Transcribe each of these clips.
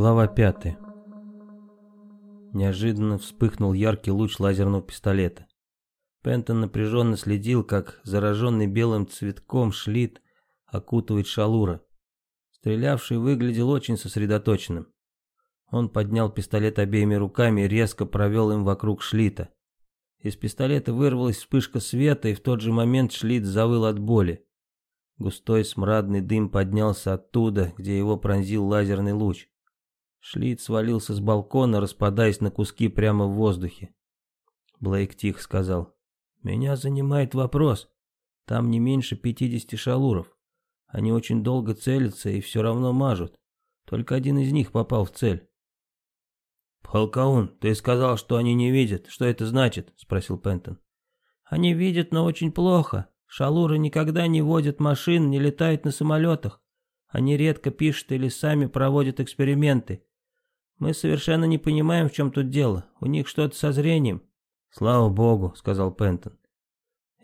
Глава 5. Неожиданно вспыхнул яркий луч лазерного пистолета. Пентон напряженно следил, как зараженный белым цветком шлит окутывает шалура. Стрелявший выглядел очень сосредоточенным. Он поднял пистолет обеими руками и резко провел им вокруг шлита. Из пистолета вырвалась вспышка света, и в тот же момент шлит завыл от боли. Густой смрадный дым поднялся оттуда, где его пронзил лазерный луч. Шлит свалился с балкона, распадаясь на куски прямо в воздухе. Блейк тихо сказал. «Меня занимает вопрос. Там не меньше пятидесяти шалуров. Они очень долго целятся и все равно мажут. Только один из них попал в цель». «Полкаун, ты сказал, что они не видят. Что это значит?» — спросил Пентон. «Они видят, но очень плохо. Шалуры никогда не водят машин, не летают на самолетах. Они редко пишут или сами проводят эксперименты. Мы совершенно не понимаем, в чем тут дело. У них что-то со зрением. Слава богу, сказал Пентон.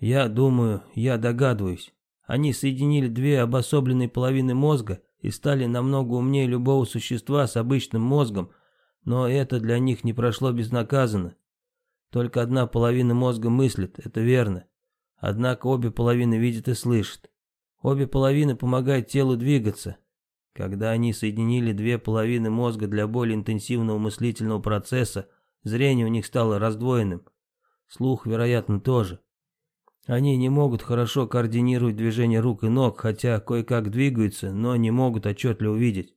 Я думаю, я догадываюсь. Они соединили две обособленные половины мозга и стали намного умнее любого существа с обычным мозгом, но это для них не прошло безнаказанно. Только одна половина мозга мыслит, это верно. Однако обе половины видят и слышат. Обе половины помогают телу двигаться, когда они соединили две половины мозга для более интенсивного мыслительного процесса, зрение у них стало раздвоенным. Слух, вероятно, тоже. Они не могут хорошо координировать движение рук и ног, хотя кое-как двигаются, но не могут отчетливо видеть.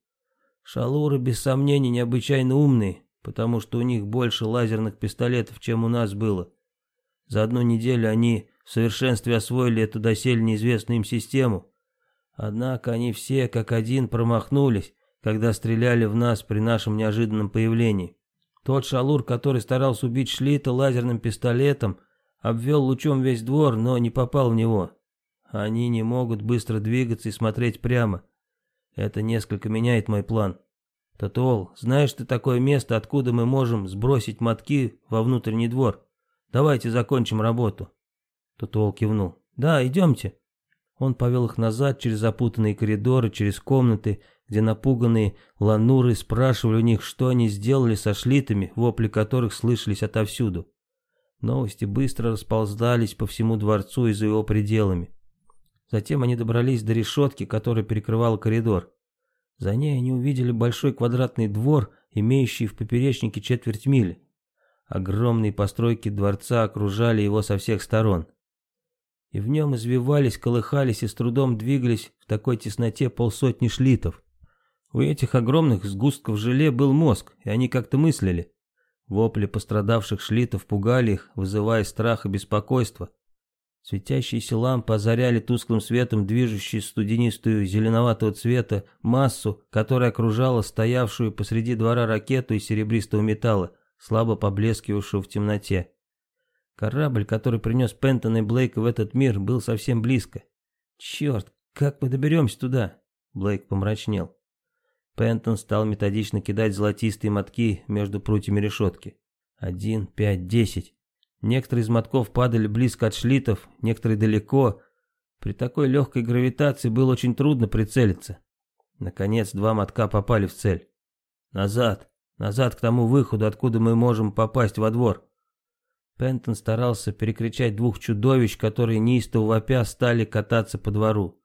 Шалуры, без сомнений, необычайно умные, потому что у них больше лазерных пистолетов, чем у нас было. За одну неделю они в совершенстве освоили эту доселе неизвестную им систему, Однако они все как один промахнулись, когда стреляли в нас при нашем неожиданном появлении. Тот шалур, который старался убить Шлита лазерным пистолетом, обвел лучом весь двор, но не попал в него. Они не могут быстро двигаться и смотреть прямо. Это несколько меняет мой план. Татуол, знаешь ты такое место, откуда мы можем сбросить мотки во внутренний двор? Давайте закончим работу. Татуол кивнул. Да, идемте. Он повел их назад через запутанные коридоры, через комнаты, где напуганные лануры спрашивали у них, что они сделали со шлитами, вопли которых слышались отовсюду. Новости быстро расползались по всему дворцу и за его пределами. Затем они добрались до решетки, которая перекрывала коридор. За ней они увидели большой квадратный двор, имеющий в поперечнике четверть мили. Огромные постройки дворца окружали его со всех сторон и в нем извивались, колыхались и с трудом двигались в такой тесноте полсотни шлитов. У этих огромных сгустков желе был мозг, и они как-то мыслили. Вопли пострадавших шлитов пугали их, вызывая страх и беспокойство. Светящиеся лампы озаряли тусклым светом движущую студенистую зеленоватого цвета массу, которая окружала стоявшую посреди двора ракету из серебристого металла, слабо поблескивавшую в темноте. Корабль, который принес Пентона и Блейка в этот мир, был совсем близко. Черт, как мы доберемся туда? Блейк помрачнел. Пентон стал методично кидать золотистые мотки между прутьями решетки. Один, пять, десять. Некоторые из мотков падали близко от шлитов, некоторые далеко. При такой легкой гравитации было очень трудно прицелиться. Наконец, два мотка попали в цель. Назад, назад к тому выходу, откуда мы можем попасть во двор. Пентон старался перекричать двух чудовищ, которые неистово вопя стали кататься по двору.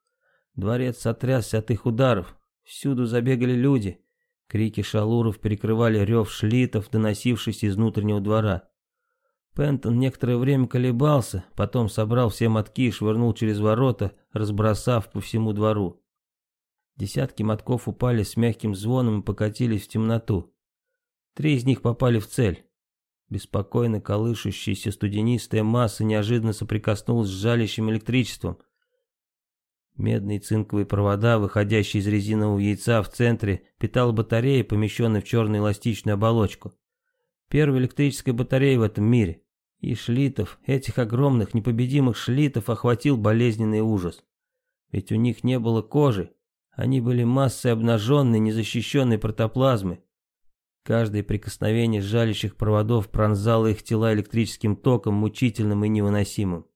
Дворец сотрясся от их ударов. Всюду забегали люди. Крики шалуров перекрывали рев шлитов, доносившийся из внутреннего двора. Пентон некоторое время колебался, потом собрал все мотки и швырнул через ворота, разбросав по всему двору. Десятки мотков упали с мягким звоном и покатились в темноту. Три из них попали в цель. Беспокойно колышущаяся студенистая масса неожиданно соприкоснулась с жалящим электричеством. Медные цинковые провода, выходящие из резинового яйца в центре, питала батарея, помещенная в черную эластичную оболочку. Первая электрическая батарея в этом мире. И шлитов, этих огромных непобедимых шлитов, охватил болезненный ужас. Ведь у них не было кожи, они были массой обнаженной, незащищенной протоплазмы, Каждое прикосновение жалящих проводов пронзало их тела электрическим током, мучительным и невыносимым.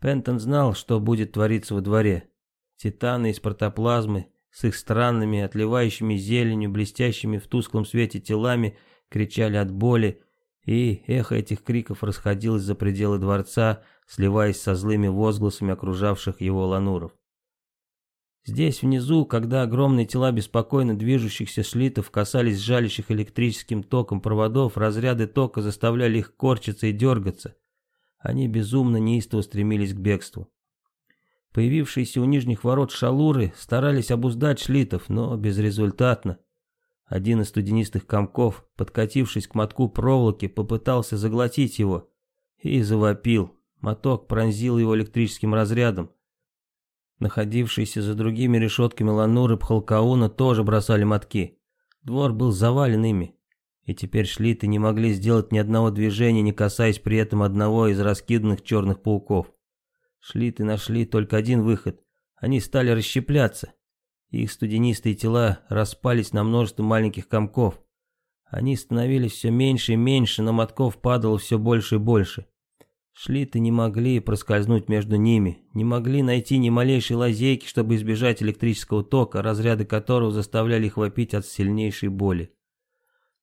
Пентон знал, что будет твориться во дворе. Титаны из протоплазмы, с их странными, отливающими зеленью, блестящими в тусклом свете телами, кричали от боли, и эхо этих криков расходилось за пределы дворца, сливаясь со злыми возгласами окружавших его лануров. Здесь, внизу, когда огромные тела беспокойно движущихся шлитов касались жалящих электрическим током проводов, разряды тока заставляли их корчиться и дергаться. Они безумно неистово стремились к бегству. Появившиеся у нижних ворот шалуры старались обуздать шлитов, но безрезультатно. Один из студенистых комков, подкатившись к мотку проволоки, попытался заглотить его и завопил. Моток пронзил его электрическим разрядом. Находившиеся за другими решетками Лануры Пхалкауна тоже бросали мотки. Двор был завален ими. И теперь шлиты не могли сделать ни одного движения, не касаясь при этом одного из раскиданных черных пауков. Шлиты нашли только один выход. Они стали расщепляться. Их студенистые тела распались на множество маленьких комков. Они становились все меньше и меньше, но мотков падало все больше и больше. Шлиты не могли проскользнуть между ними, не могли найти ни малейшей лазейки, чтобы избежать электрического тока, разряды которого заставляли их вопить от сильнейшей боли.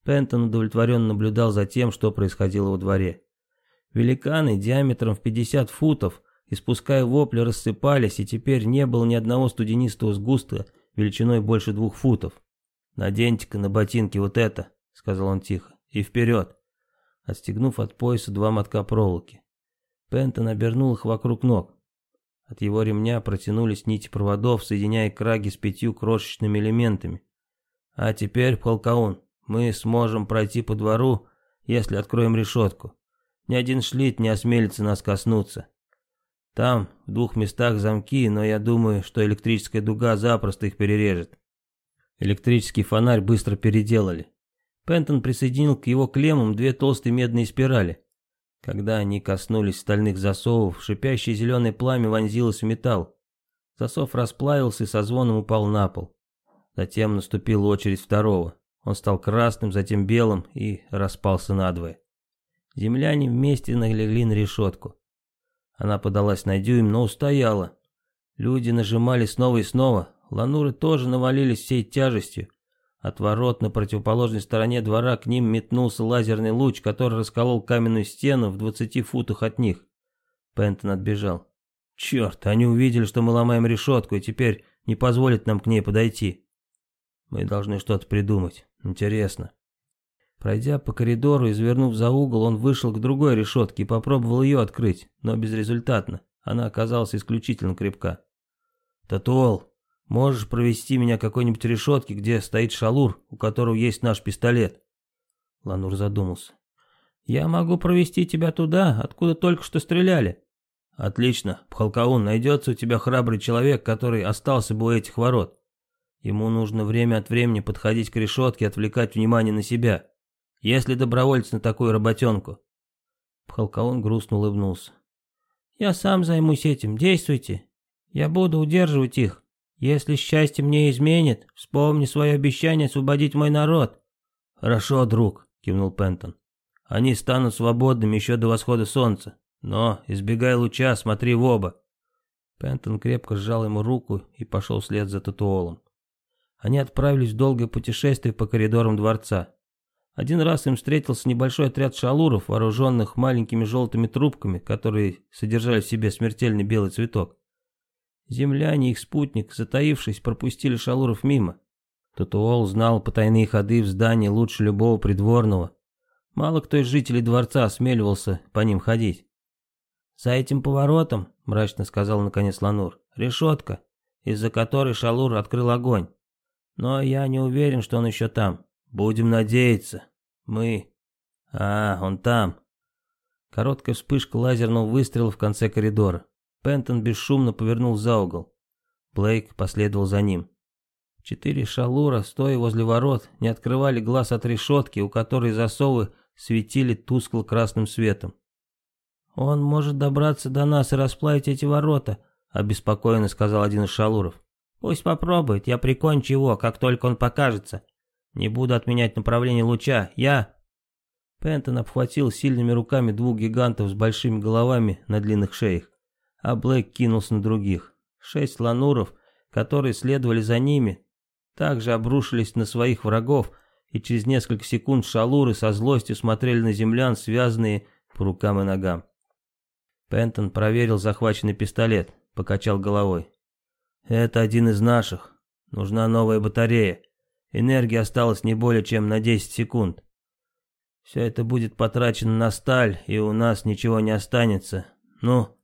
Пентон удовлетворенно наблюдал за тем, что происходило во дворе. Великаны диаметром в 50 футов, испуская вопли, рассыпались, и теперь не было ни одного студенистого сгустка величиной больше двух футов. «Наденьте-ка на ботинки вот это», — сказал он тихо, — «и вперед», отстегнув от пояса два мотка проволоки. Пентон обернул их вокруг ног. От его ремня протянулись нити проводов, соединяя краги с пятью крошечными элементами. А теперь, полкаун, мы сможем пройти по двору, если откроем решетку. Ни один шлит не осмелится нас коснуться. Там в двух местах замки, но я думаю, что электрическая дуга запросто их перережет. Электрический фонарь быстро переделали. Пентон присоединил к его клеммам две толстые медные спирали. Когда они коснулись стальных засовов, шипящее зеленое пламя вонзилось в металл. Засов расплавился и со звоном упал на пол. Затем наступила очередь второго. Он стал красным, затем белым и распался надвое. Земляне вместе налегли на решетку. Она подалась на дюйм, но устояла. Люди нажимали снова и снова. Лануры тоже навалились всей тяжестью. От ворот на противоположной стороне двора к ним метнулся лазерный луч, который расколол каменную стену в двадцати футах от них. Пентон отбежал. «Черт, они увидели, что мы ломаем решетку, и теперь не позволят нам к ней подойти. Мы должны что-то придумать. Интересно». Пройдя по коридору и завернув за угол, он вышел к другой решетке и попробовал ее открыть, но безрезультатно. Она оказалась исключительно крепка. «Татуол, Можешь провести меня к какой-нибудь решетке, где стоит шалур, у которого есть наш пистолет?» Ланур задумался. «Я могу провести тебя туда, откуда только что стреляли». «Отлично, Пхалкаун, найдется у тебя храбрый человек, который остался бы у этих ворот. Ему нужно время от времени подходить к решетке и отвлекать внимание на себя. Если добровольцы на такую работенку?» Пхалкаун грустно улыбнулся. «Я сам займусь этим, действуйте. Я буду удерживать их. Если счастье мне изменит, вспомни свое обещание освободить мой народ». «Хорошо, друг», — кивнул Пентон. «Они станут свободными еще до восхода солнца. Но, избегай луча, смотри в оба». Пентон крепко сжал ему руку и пошел вслед за Татуолом. Они отправились в долгое путешествие по коридорам дворца. Один раз им встретился небольшой отряд шалуров, вооруженных маленькими желтыми трубками, которые содержали в себе смертельный белый цветок. Земляне и их спутник, затаившись, пропустили шалуров мимо. Татуол знал потайные ходы в здании лучше любого придворного. Мало кто из жителей дворца осмеливался по ним ходить. «За этим поворотом», — мрачно сказал наконец Ланур, — «решетка, из-за которой Шалур открыл огонь. Но я не уверен, что он еще там. Будем надеяться. Мы... А, он там». Короткая вспышка лазерного выстрела в конце коридора. Пентон бесшумно повернул за угол. Блейк последовал за ним. Четыре шалура, стоя возле ворот, не открывали глаз от решетки, у которой засовы светили тускло-красным светом. «Он может добраться до нас и расплавить эти ворота», — обеспокоенно сказал один из шалуров. «Пусть попробует, я прикончу его, как только он покажется. Не буду отменять направление луча, я...» Пентон обхватил сильными руками двух гигантов с большими головами на длинных шеях а Блэк кинулся на других. Шесть лануров, которые следовали за ними, также обрушились на своих врагов, и через несколько секунд шалуры со злостью смотрели на землян, связанные по рукам и ногам. Пентон проверил захваченный пистолет, покачал головой. «Это один из наших. Нужна новая батарея. Энергии осталось не более чем на 10 секунд. Все это будет потрачено на сталь, и у нас ничего не останется. Ну...»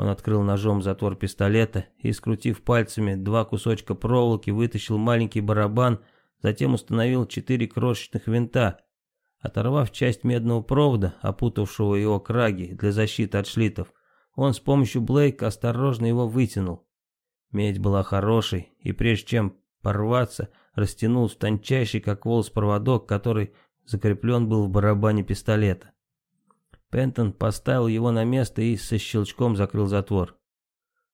Он открыл ножом затвор пистолета и, скрутив пальцами два кусочка проволоки, вытащил маленький барабан, затем установил четыре крошечных винта. Оторвав часть медного провода, опутавшего его краги для защиты от шлитов, он с помощью Блейка осторожно его вытянул. Медь была хорошей, и прежде чем порваться, растянул в тончайший, как волос, проводок, который закреплен был в барабане пистолета. Пентон поставил его на место и со щелчком закрыл затвор.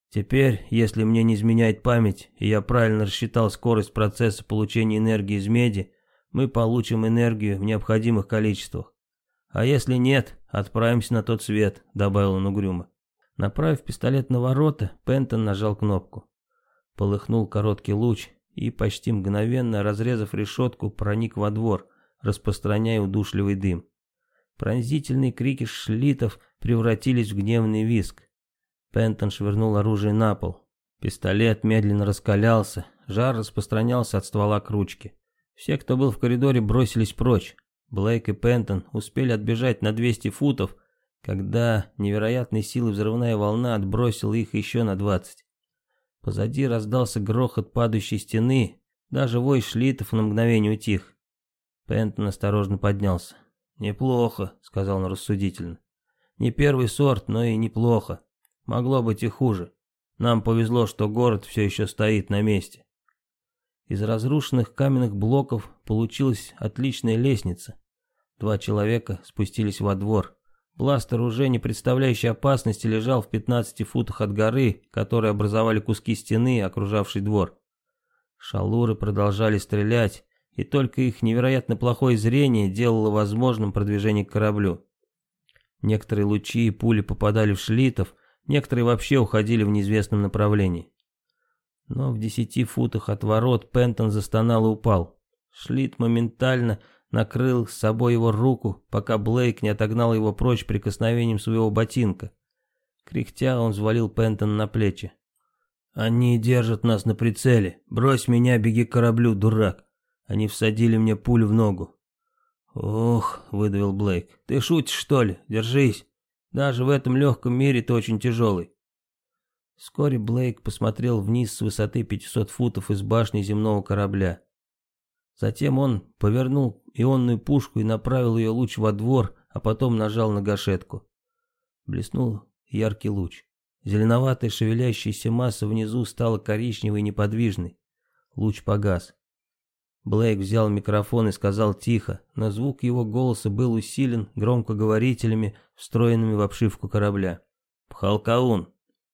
Теперь, если мне не изменяет память, и я правильно рассчитал скорость процесса получения энергии из меди, мы получим энергию в необходимых количествах. А если нет, отправимся на тот свет, добавил он угрюмо. Направив пистолет на ворота, Пентон нажал кнопку. Полыхнул короткий луч и, почти мгновенно разрезав решетку, проник во двор, распространяя удушливый дым. Пронзительные крики шлитов превратились в гневный виск. Пентон швырнул оружие на пол. Пистолет медленно раскалялся, жар распространялся от ствола к ручке. Все, кто был в коридоре, бросились прочь. Блейк и Пентон успели отбежать на 200 футов, когда невероятной силы взрывная волна отбросила их еще на 20. Позади раздался грохот падающей стены, даже вой шлитов на мгновение утих. Пентон осторожно поднялся. «Неплохо», — сказал он рассудительно. «Не первый сорт, но и неплохо. Могло быть и хуже. Нам повезло, что город все еще стоит на месте». Из разрушенных каменных блоков получилась отличная лестница. Два человека спустились во двор. Бластер, уже не представляющий опасности, лежал в 15 футах от горы, которые образовали куски стены, окружавший двор. Шалуры продолжали стрелять, и только их невероятно плохое зрение делало возможным продвижение к кораблю. Некоторые лучи и пули попадали в шлитов, некоторые вообще уходили в неизвестном направлении. Но в десяти футах от ворот Пентон застонал и упал. Шлит моментально накрыл с собой его руку, пока Блейк не отогнал его прочь прикосновением своего ботинка. Кряхтя он взвалил Пентон на плечи. «Они держат нас на прицеле. Брось меня, беги к кораблю, дурак!» Они всадили мне пулю в ногу. «Ох», — выдавил Блейк, — «ты шутишь, что ли? Держись. Даже в этом легком мире ты очень тяжелый». Вскоре Блейк посмотрел вниз с высоты 500 футов из башни земного корабля. Затем он повернул ионную пушку и направил ее луч во двор, а потом нажал на гашетку. Блеснул яркий луч. Зеленоватая шевелящаяся масса внизу стала коричневой и неподвижной. Луч погас. Блейк взял микрофон и сказал тихо, но звук его голоса был усилен громкоговорителями, встроенными в обшивку корабля. «Пхалкаун,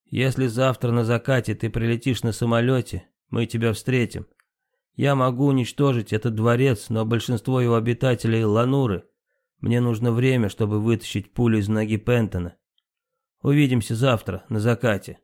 если завтра на закате ты прилетишь на самолете, мы тебя встретим. Я могу уничтожить этот дворец, но большинство его обитателей — лануры. Мне нужно время, чтобы вытащить пулю из ноги Пентона. Увидимся завтра на закате».